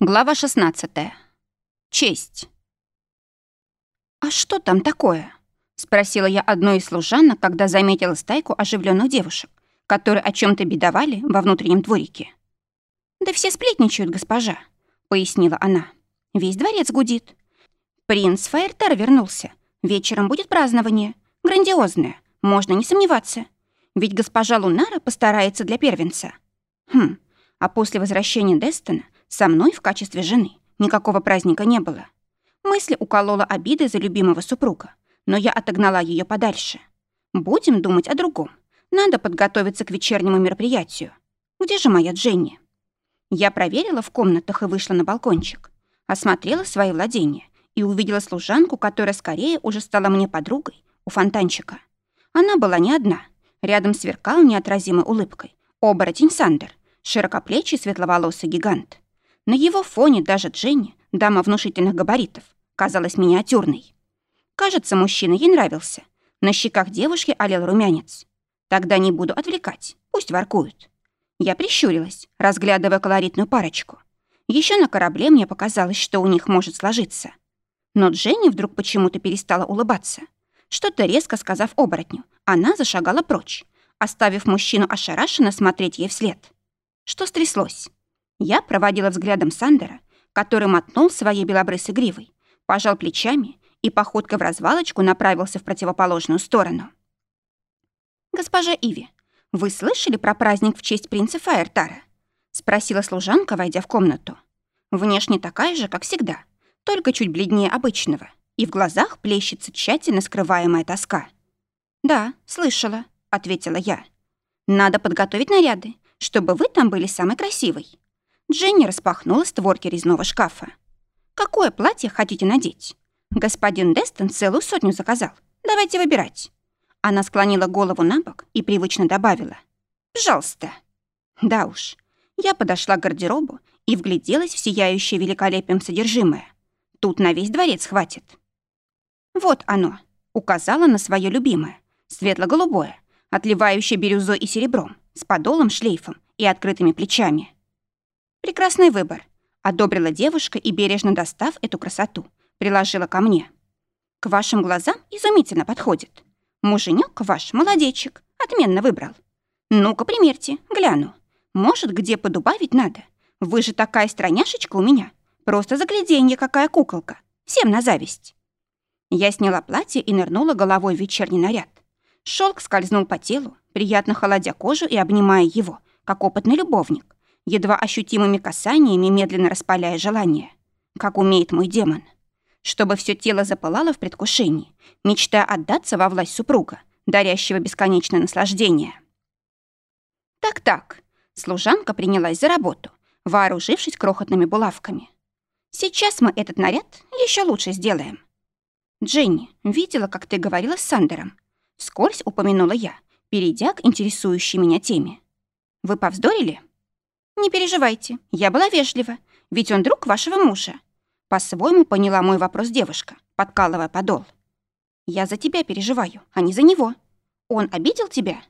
Глава 16. Честь. «А что там такое?» — спросила я одной из служанок, когда заметила стайку оживленных девушек, которые о чем то бедовали во внутреннем дворике. «Да все сплетничают, госпожа», — пояснила она. «Весь дворец гудит. Принц Фаертар вернулся. Вечером будет празднование. Грандиозное, можно не сомневаться. Ведь госпожа Лунара постарается для первенца. Хм, а после возвращения Дестона — со мной в качестве жены никакого праздника не было. Мысли уколола обиды за любимого супруга, но я отогнала ее подальше. Будем думать о другом. Надо подготовиться к вечернему мероприятию. Где же моя Дженни? Я проверила в комнатах и вышла на балкончик. Осмотрела свои владения и увидела служанку, которая скорее уже стала мне подругой у фонтанчика. Она была не одна. Рядом сверкал неотразимой улыбкой оборотень Сандер, широкоплечий светловолосый гигант. На его фоне даже Дженни, дама внушительных габаритов, казалась миниатюрной. Кажется, мужчина ей нравился. На щеках девушки олел румянец. Тогда не буду отвлекать, пусть воркуют. Я прищурилась, разглядывая колоритную парочку. Еще на корабле мне показалось, что у них может сложиться. Но Дженни вдруг почему-то перестала улыбаться. Что-то резко сказав оборотню, она зашагала прочь, оставив мужчину ошарашенно смотреть ей вслед. Что стряслось? Я проводила взглядом Сандера, который мотнул своей белобрысой гривой, пожал плечами и походкой в развалочку направился в противоположную сторону. «Госпожа Иви, вы слышали про праздник в честь принца Фаертара?» — спросила служанка, войдя в комнату. Внешне такая же, как всегда, только чуть бледнее обычного, и в глазах плещется тщательно скрываемая тоска. «Да, слышала», — ответила я. «Надо подготовить наряды, чтобы вы там были самой красивой. Дженни распахнула створки резного шкафа. «Какое платье хотите надеть? Господин Дестон целую сотню заказал. Давайте выбирать». Она склонила голову на бок и привычно добавила. «Пожалуйста». Да уж. Я подошла к гардеробу и вгляделась в сияющее великолепием содержимое. Тут на весь дворец хватит. «Вот оно», — указала на свое любимое, светло-голубое, отливающее бирюзой и серебром, с подолом, шлейфом и открытыми плечами. Прекрасный выбор. Одобрила девушка и, бережно достав эту красоту, приложила ко мне. К вашим глазам изумительно подходит. Муженек ваш, молодечек, отменно выбрал. Ну-ка, примерьте, гляну. Может, где подубавить надо? Вы же такая страняшечка у меня. Просто загляденье, какая куколка. Всем на зависть. Я сняла платье и нырнула головой в вечерний наряд. Шелк скользнул по телу, приятно холодя кожу и обнимая его, как опытный любовник едва ощутимыми касаниями медленно распаляя желание, как умеет мой демон. Чтобы все тело запылало в предвкушении, мечтая отдаться во власть супруга, дарящего бесконечное наслаждение. Так-так, служанка принялась за работу, вооружившись крохотными булавками. Сейчас мы этот наряд еще лучше сделаем. Дженни, видела, как ты говорила с Сандером. Вскользь упомянула я, перейдя к интересующей меня теме. Вы повздорили? «Не переживайте, я была вежлива, ведь он друг вашего мужа». По-своему поняла мой вопрос девушка, подкалывая подол. «Я за тебя переживаю, а не за него. Он обидел тебя?»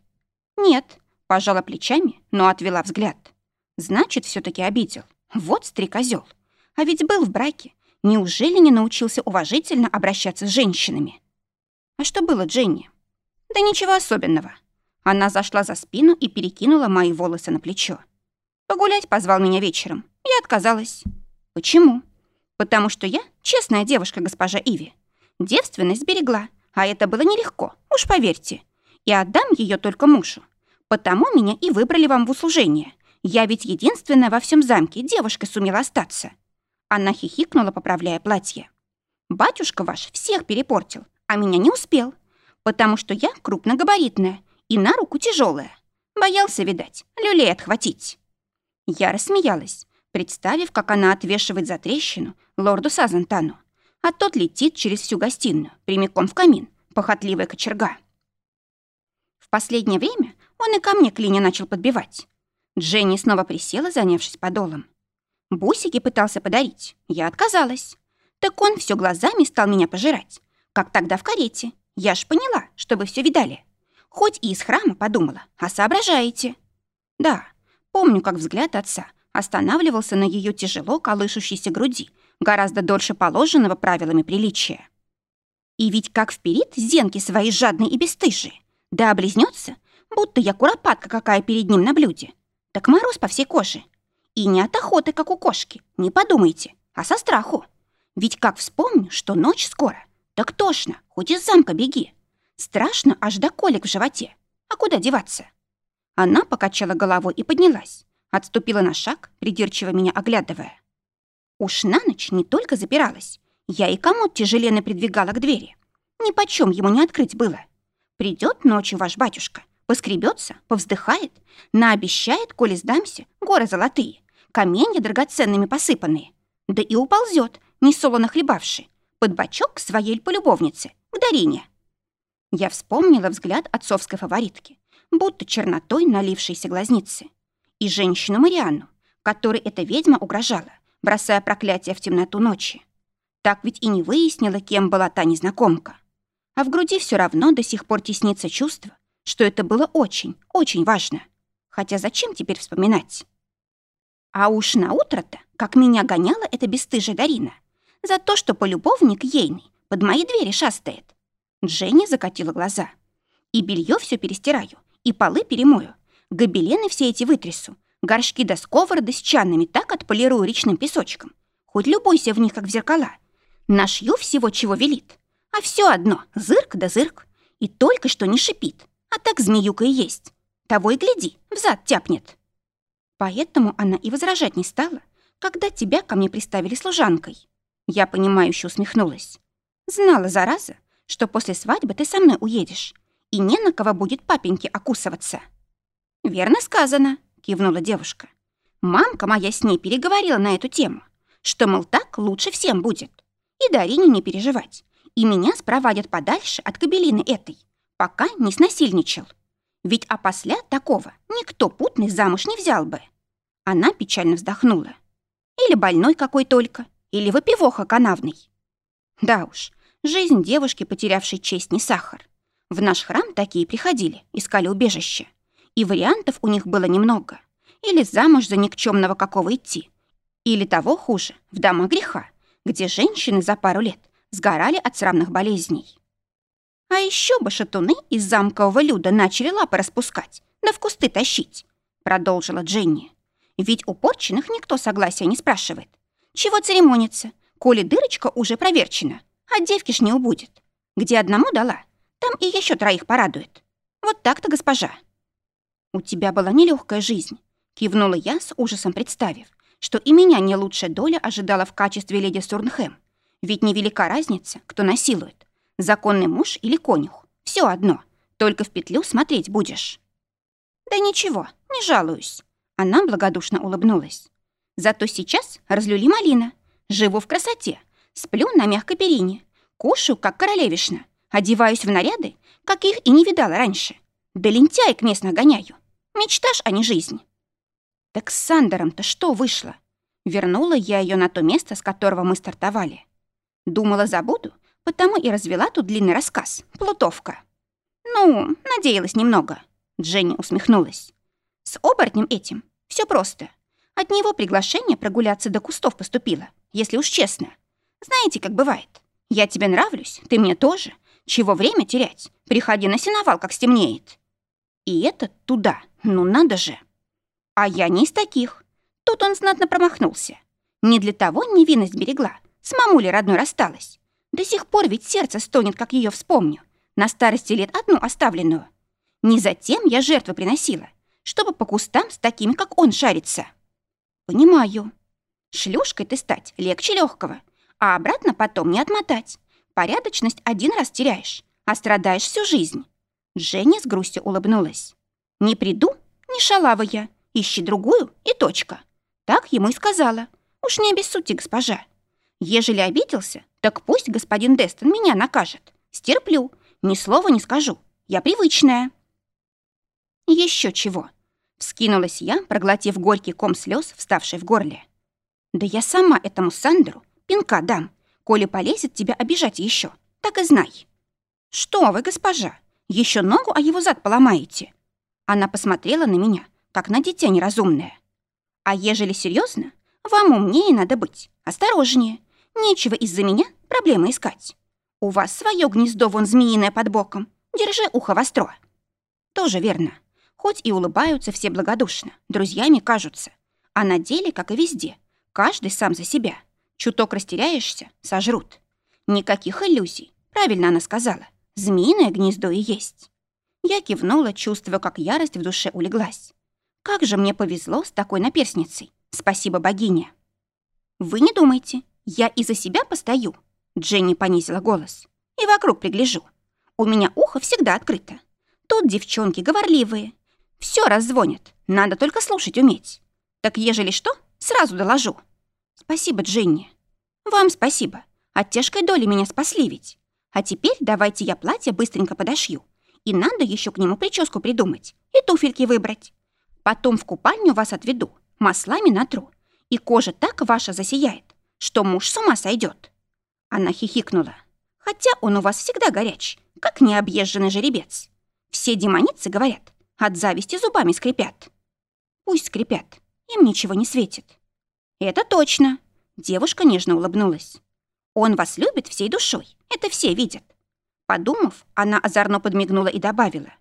«Нет», — пожала плечами, но отвела взгляд. «Значит, все таки обидел. Вот стрекозёл. А ведь был в браке. Неужели не научился уважительно обращаться с женщинами?» «А что было, Дженни?» «Да ничего особенного». Она зашла за спину и перекинула мои волосы на плечо. Погулять позвал меня вечером. Я отказалась. Почему? Потому что я честная девушка, госпожа Иви. Девственность сберегла, а это было нелегко, уж поверьте. И отдам ее только мужу. Потому меня и выбрали вам в услужение. Я ведь единственная во всем замке девушка сумела остаться. Она хихикнула, поправляя платье. Батюшка ваш всех перепортил, а меня не успел, потому что я крупногабаритная и на руку тяжелая. Боялся, видать, люлей отхватить. Я рассмеялась, представив, как она отвешивает за трещину лорду Сазантану, а тот летит через всю гостиную, прямиком в камин, похотливая кочерга. В последнее время он и ко мне клинья начал подбивать. Дженни снова присела, занявшись подолом. Бусики пытался подарить, я отказалась. Так он все глазами стал меня пожирать, как тогда в карете. Я ж поняла, что вы все видали. Хоть и из храма подумала, а соображаете. Да, Помню, как взгляд отца останавливался на ее тяжело колышущейся груди гораздо дольше положенного правилами приличия. И ведь как вперед зенки свои жадные и бесстыжие, да облизнется, будто я куропатка какая перед ним на блюде, так мороз по всей коже. И не от охоты, как у кошки, не подумайте, а со страху. Ведь как вспомню, что ночь скоро, так тошно, хоть из замка беги. Страшно аж до колик в животе. А куда деваться? Она покачала головой и поднялась. Отступила на шаг, придирчиво меня оглядывая. Уж на ночь не только запиралась. Я и комод тяжеленно придвигала к двери. Ни почем ему не открыть было. Придет ночью ваш батюшка, поскребется, повздыхает, наобещает, коли сдамся, горы золотые, каменья драгоценными посыпанные. Да и уползет, не солоно хлебавший, под бочок к своей полюбовнице, к Дарине. Я вспомнила взгляд отцовской фаворитки, будто чернотой налившейся глазницы, и женщину Марианну, которой эта ведьма угрожала, бросая проклятие в темноту ночи. Так ведь и не выяснила, кем была та незнакомка. А в груди все равно до сих пор теснится чувство, что это было очень, очень важно. Хотя зачем теперь вспоминать? А уж на утро-то, как меня гоняла эта бесстыжая Дарина, за то, что полюбовник ейный под мои двери шастает. Дженни закатила глаза. И белье все перестираю, и полы перемою, гобелены все эти вытрясу, горшки до сковороды с чанами так отполирую речным песочком. Хоть любуйся в них, как в зеркала. Нашью всего, чего велит. А все одно — зырк да зырк. И только что не шипит, а так змеюка и есть. Того и гляди, взад тяпнет. Поэтому она и возражать не стала, когда тебя ко мне приставили служанкой. Я понимающе усмехнулась. Знала, зараза, что после свадьбы ты со мной уедешь, и не на кого будет папеньке окусываться. Верно сказано, кивнула девушка. Мамка моя с ней переговорила на эту тему, что, мол, так лучше всем будет. И Дарине не переживать. И меня спровадят подальше от кабелины этой, пока не снасильничал. Ведь опосля такого никто путный замуж не взял бы. Она печально вздохнула. Или больной какой только, или выпивоха канавный. Да уж, жизнь девушки, потерявшей честь, не сахар. В наш храм такие приходили, искали убежище. И вариантов у них было немного. Или замуж за никчемного какого идти. Или того хуже, в дома греха, где женщины за пару лет сгорали от срамных болезней. А еще бы шатуны из замкового люда начали лапы распускать, да в кусты тащить, продолжила Дженни. Ведь у порченных никто согласия не спрашивает. Чего церемониться, коли дырочка уже проверчена, а девки ж не убудет. Где одному дала, там и еще троих порадует. Вот так-то, госпожа. У тебя была нелегкая жизнь, кивнула я с ужасом представив, что и меня не лучшая доля ожидала в качестве леди Сурнхэм. Ведь невелика разница, кто насилует. Законный муж или конюх. Все одно. Только в петлю смотреть будешь. Да ничего, не жалуюсь. Она благодушно улыбнулась. Зато сейчас разлюли малина. Живу в красоте. Сплю на мягкой перине. Кушаю, как королевишна. Одеваюсь в наряды, каких и не видала раньше. Да лентяек местно гоняю. Мечташь, а не жизнь. Так с Сандером-то что вышло? Вернула я ее на то место, с которого мы стартовали. Думала, забуду, потому и развела тут длинный рассказ. Плутовка. Ну, надеялась немного. Дженни усмехнулась. С оборотнем этим все просто. От него приглашение прогуляться до кустов поступило, если уж честно. Знаете, как бывает. Я тебе нравлюсь, ты мне тоже. Чего время терять? Приходи на сеновал, как стемнеет. И это туда, ну надо же. А я не из таких. Тут он знатно промахнулся. Не для того невинность берегла. С мамулей родной рассталась. До сих пор ведь сердце стонет, как ее вспомню. На старости лет одну оставленную. Не затем я жертвы приносила, чтобы по кустам с такими, как он, шариться. Понимаю. Шлюшкой ты стать легче легкого, а обратно потом не отмотать. Порядочность один раз теряешь, а страдаешь всю жизнь. Женя с грустью улыбнулась. Не приду, не шалава я. Ищи другую и точка. Так ему и сказала. Уж не обессудьте, госпожа. Ежели обиделся, так пусть господин Дестон меня накажет. Стерплю, ни слова не скажу. Я привычная. Еще чего. Вскинулась я, проглотив горький ком слез, вставший в горле. Да я сама этому Сандеру пинка дам, коли полезет тебя обижать еще. Так и знай. Что вы, госпожа, еще ногу, а его зад поломаете? Она посмотрела на меня, как на дитя неразумное. А ежели серьезно, вам умнее надо быть, осторожнее. Нечего из-за меня проблемы искать. У вас свое гнездо вон змеиное под боком. Держи ухо востро. Тоже верно. Хоть и улыбаются все благодушно, друзьями кажутся. А на деле, как и везде, каждый сам за себя. Чуток растеряешься — сожрут. Никаких иллюзий. Правильно она сказала. Змеиное гнездо и есть. Я кивнула, чувствуя, как ярость в душе улеглась. Как же мне повезло с такой наперсницей. Спасибо богине. Вы не думайте, я и за себя постою. Дженни понизила голос. И вокруг пригляжу. У меня ухо всегда открыто. Тут девчонки говорливые. Все раззвонят. Надо только слушать уметь. Так ежели что, сразу доложу. Спасибо, Дженни. Вам спасибо. От тяжкой доли меня спасли ведь. А теперь давайте я платье быстренько подошью. И надо еще к нему прическу придумать и туфельки выбрать. Потом в купальню вас отведу, маслами натру. И кожа так ваша засияет, что муж с ума сойдет. Она хихикнула. Хотя он у вас всегда горяч, как необъезженный жеребец. Все демоницы говорят, от зависти зубами скрипят. Пусть скрипят, им ничего не светит. Это точно. Девушка нежно улыбнулась. Он вас любит всей душой, это все видят. Подумав, она озорно подмигнула и добавила.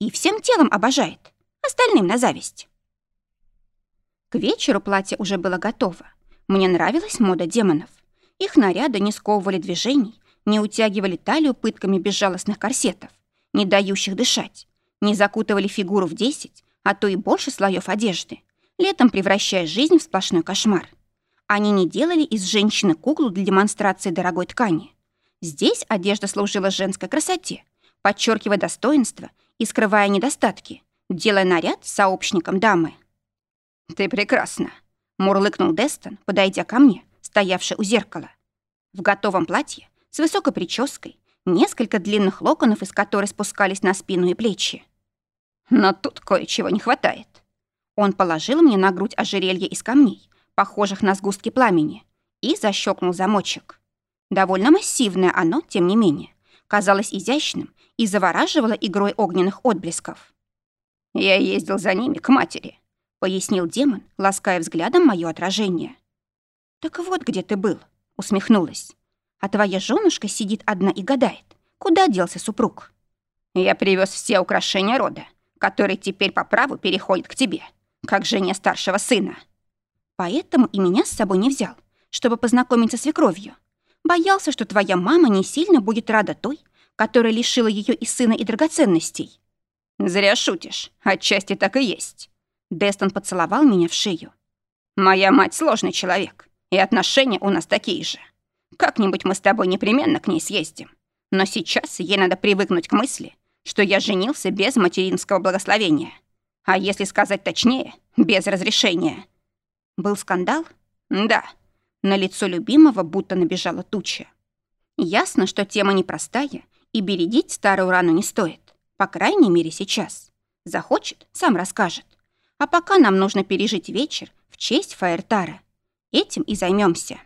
И всем телом обожает, остальным на зависть. К вечеру платье уже было готово. Мне нравилась мода демонов. Их наряды не сковывали движений, не утягивали талию пытками безжалостных корсетов, не дающих дышать, не закутывали фигуру в десять, а то и больше слоев одежды, летом превращая жизнь в сплошной кошмар. Они не делали из женщины куклу для демонстрации дорогой ткани. Здесь одежда служила женской красоте, подчеркивая достоинство и скрывая недостатки, делая наряд сообщником дамы. «Ты прекрасна», — мурлыкнул Дестон, подойдя ко мне, стоявший у зеркала. В готовом платье, с высокой прической, несколько длинных локонов, из которых спускались на спину и плечи. Но тут кое-чего не хватает. Он положил мне на грудь ожерелье из камней, похожих на сгустки пламени, и защелкнул замочек. Довольно массивное оно, тем не менее, казалось изящным и завораживало игрой огненных отблесков. «Я ездил за ними к матери», — пояснил демон, лаская взглядом мое отражение. «Так вот где ты был», — усмехнулась. «А твоя женушка сидит одна и гадает, куда делся супруг?» «Я привез все украшения рода, которые теперь по праву переходят к тебе, как жене старшего сына». Поэтому и меня с собой не взял, чтобы познакомиться с свекровью. Боялся, что твоя мама не сильно будет рада той, которая лишила ее и сына, и драгоценностей. Зря шутишь, отчасти так и есть. Дестон поцеловал меня в шею. Моя мать сложный человек, и отношения у нас такие же. Как-нибудь мы с тобой непременно к ней съездим. Но сейчас ей надо привыкнуть к мысли, что я женился без материнского благословения. А если сказать точнее, без разрешения. Был скандал? Да. На лицо любимого будто набежала туча. Ясно, что тема непростая, и бередить старую рану не стоит. По крайней мере, сейчас. Захочет, сам расскажет. А пока нам нужно пережить вечер в честь Фаертара. Этим и займемся.